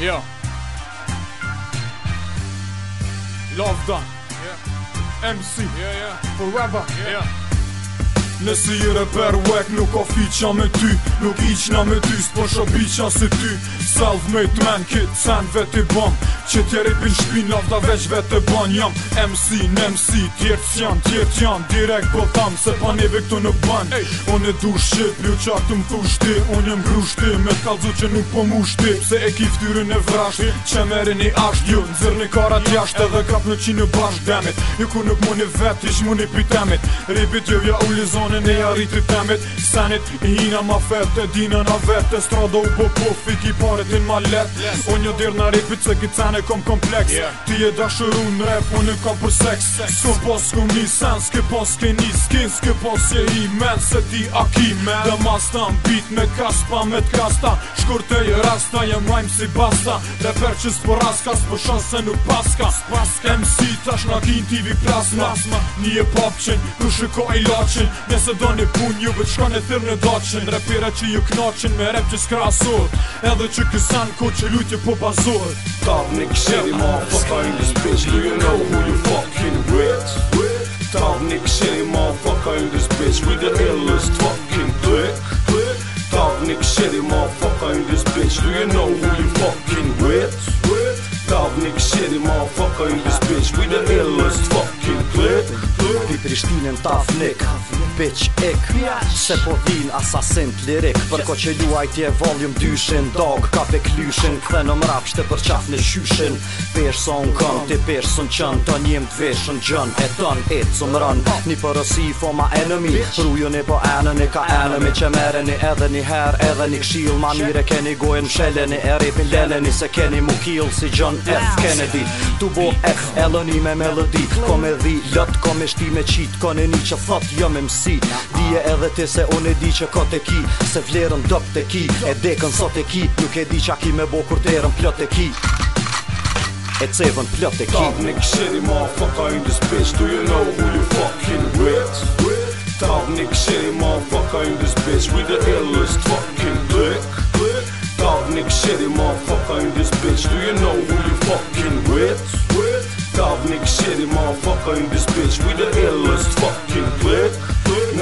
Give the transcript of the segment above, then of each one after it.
Yeah. Love done. Yeah. MC. Yeah, yeah. Forever. yeah. yeah. Nësi i reper wek nuk o fiqa me ty Nuk iqna me ty s'po shë biqa si ty Self made man kid sen vet i bom Që tjeri pin shpin avda veç vet e ban jam MC në MC tjertë s'jan tjertë jan Direkt po tham se pa po neve këtu nuk ban hey. Unë e du shqip ju qak të më thushti Unë jem grushti me t'kallëzu që nuk po mu shtip Se e kiftyrin e vrasht hey. që meri një asht Ju nëzir një karat jasht edhe kap në qinë bashk demit Ju ku nuk mu një vet ish mu një pitemit ju ja u lizon planin e arrit i temet Ina i hina ma fete, dinën a vete Strada u po pofi, ki paret in ma let O një dirë në repit se ki cene kom kompleks Ti e dashëru në rap, unë kom për seks Sko pos ku mi sen, s'ke pos ke një skin S'ke pos je i men, se ti a ki men Dë mas bit me kaspa, me t'kasta Shkur të i rasta, jem majmë si basta Dhe per që s'po raska, s'po shanse paska MC tash nga kin TV plasma Një e popqin, ku shiko e laqin Nese do një pun ju vë qka në thyrë në doqen Rapira që ju knoqen me rap që s'kra asur Edhe që kësan ko që lute po bazur Top nix shiri ma fuck this bitch Do you know who you fucking with? Top nix shiri ma fuck this bitch With the illest fucking click Top nix shiri ma this bitch Do you know who you fucking with? Top nix shiri ma fuck I'm this bitch With Prishtinën ta flik Bitch ik Se po vin asasin t'lirik Përko që luaj tje volume dyshin Dog ka pe klyshin Këthe në mrap shte për qaf në shyshin Pesh sa unë kën Ti pesh së qën Të njim të gjën E ton e të rën Një përësi i po foma enemy Rujën e po enën e ka enën Me që e edhe një her Edhe një kshil Ma mire keni gojën Shelleni e repin leleni Se keni mu kill Si John F Kennedy Tu bo F Eloni me melodi Komedi Lët komishti me qit Kone një që thot jam jo e msi Dije edhe ti se unë e di që ka te ki Se vlerën dop te ki E dekën sot e ki Nuk e di që aki me bo kur erën plot e ki E cevën plot e ki Talk nigga shit i in this bitch Do you know who you fucking with? Talk nigga shit i in this bitch With the illest fucking dick Talk nigga shit i in this bitch Do you know who you fucking with? Talk nigga shit i in this bitch With the illest fucking dick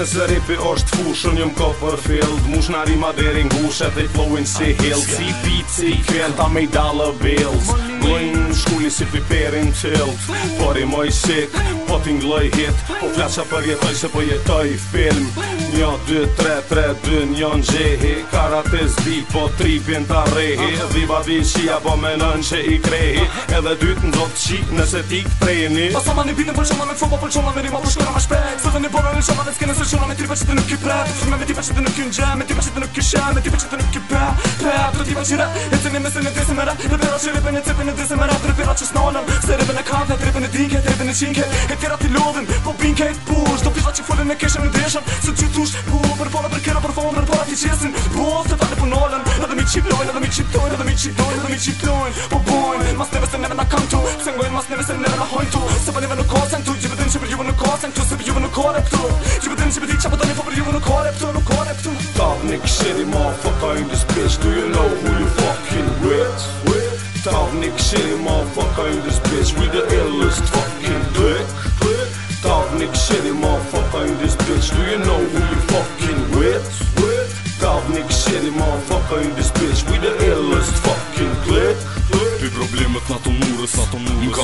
se rapi është fushën jëm ko për fill Mush në rima deri ngushet dhe flowin si hill Si pit si kjenta me i dalë bills t'ngojnë Shkulli si piperin Por Pari moj sik, po t'ngloj hit Po flasha për jetoj se po jetoj film Njo, dy, tre, tre, dy, njo në gjehi Karate zbi, po tripin ta rehi Dhiba babi shia, po menon që i krehi Edhe do të ndot nëse ti këtreni Pa po soma një bitën përshoma me fomo, po përshoma me rima përshkona po ma shpet Së një borën, shoma dhe s'kene së shona me tri përshetë nuk i prep Me ti përshetë në i në gjem, me ti përshetë nuk shem, me ti përshetë të ti përshetë pe, pe, të ti përshetë të ti përshetë të ti përshetë të të ti Dhe se më ratë rëpira që s'nonëm Se rëbë në kafe, rëbë në dinke, rëbë në qinke E tjera ti lodhin, po binke e t'push Do pila që folin e keshëm e ndeshëm Se të qytush, pu, për pola, për kera, për fomër Por ati qesin, bo, se fa po në punollën Edhe mi qiplojnë, edhe mi qiptojnë, edhe mi qiptojnë, edhe mi qiptojnë Po bojnë, mas neve se neve na kam tu Se ngojnë mas neve se neve na hojnë tu Se pa po neve në kosen tu, gjibë dhin që për juve në kosen tu Se për juve në kore këtu Gjibë dhin që për di që për po për juve në kore këtu Në kore Stop, Nick, shitty, motherfucker, in this bitch Do you know who you fucking with? talk, nigga, shit, motherfucker, this bitch, we the illest fuck.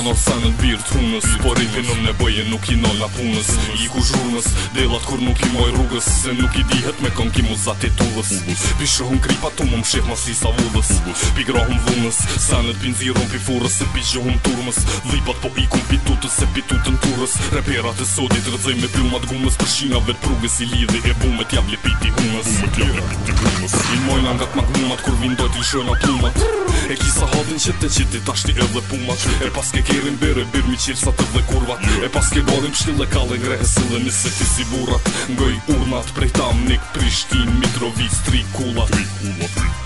Kan orë sa në birë thunës Po rritë në më në bëje nuk i nëllë punës I ku zhurnës Delat kur nuk i moj rrugës Se nuk i dihet me kom ki mu za të tullës Pishëhën kripa të më më shqef më si sa vullës Pigrahën vullës Sa në të pinë zirën për furës Se pishëhën turmës Dhipat po i kum pitutës Se pitutën turës Reperat e sotit rëdzoj me plumat gumës Për shina vetë prugës i lidhe e bumet Javle piti humës Humët i rëpiti humës Kur vindojt i shënë atë E kisa hodin që të qiti tashti e dhe puma E paske kerin bere, bir mi qirë sa të dhe kurva E paske godin pështile kalin grehesi dhe nisë ti si burat Ngoj urnat prej tam nik Prishtin, Mitrovic, tri kulat Tri tri kulat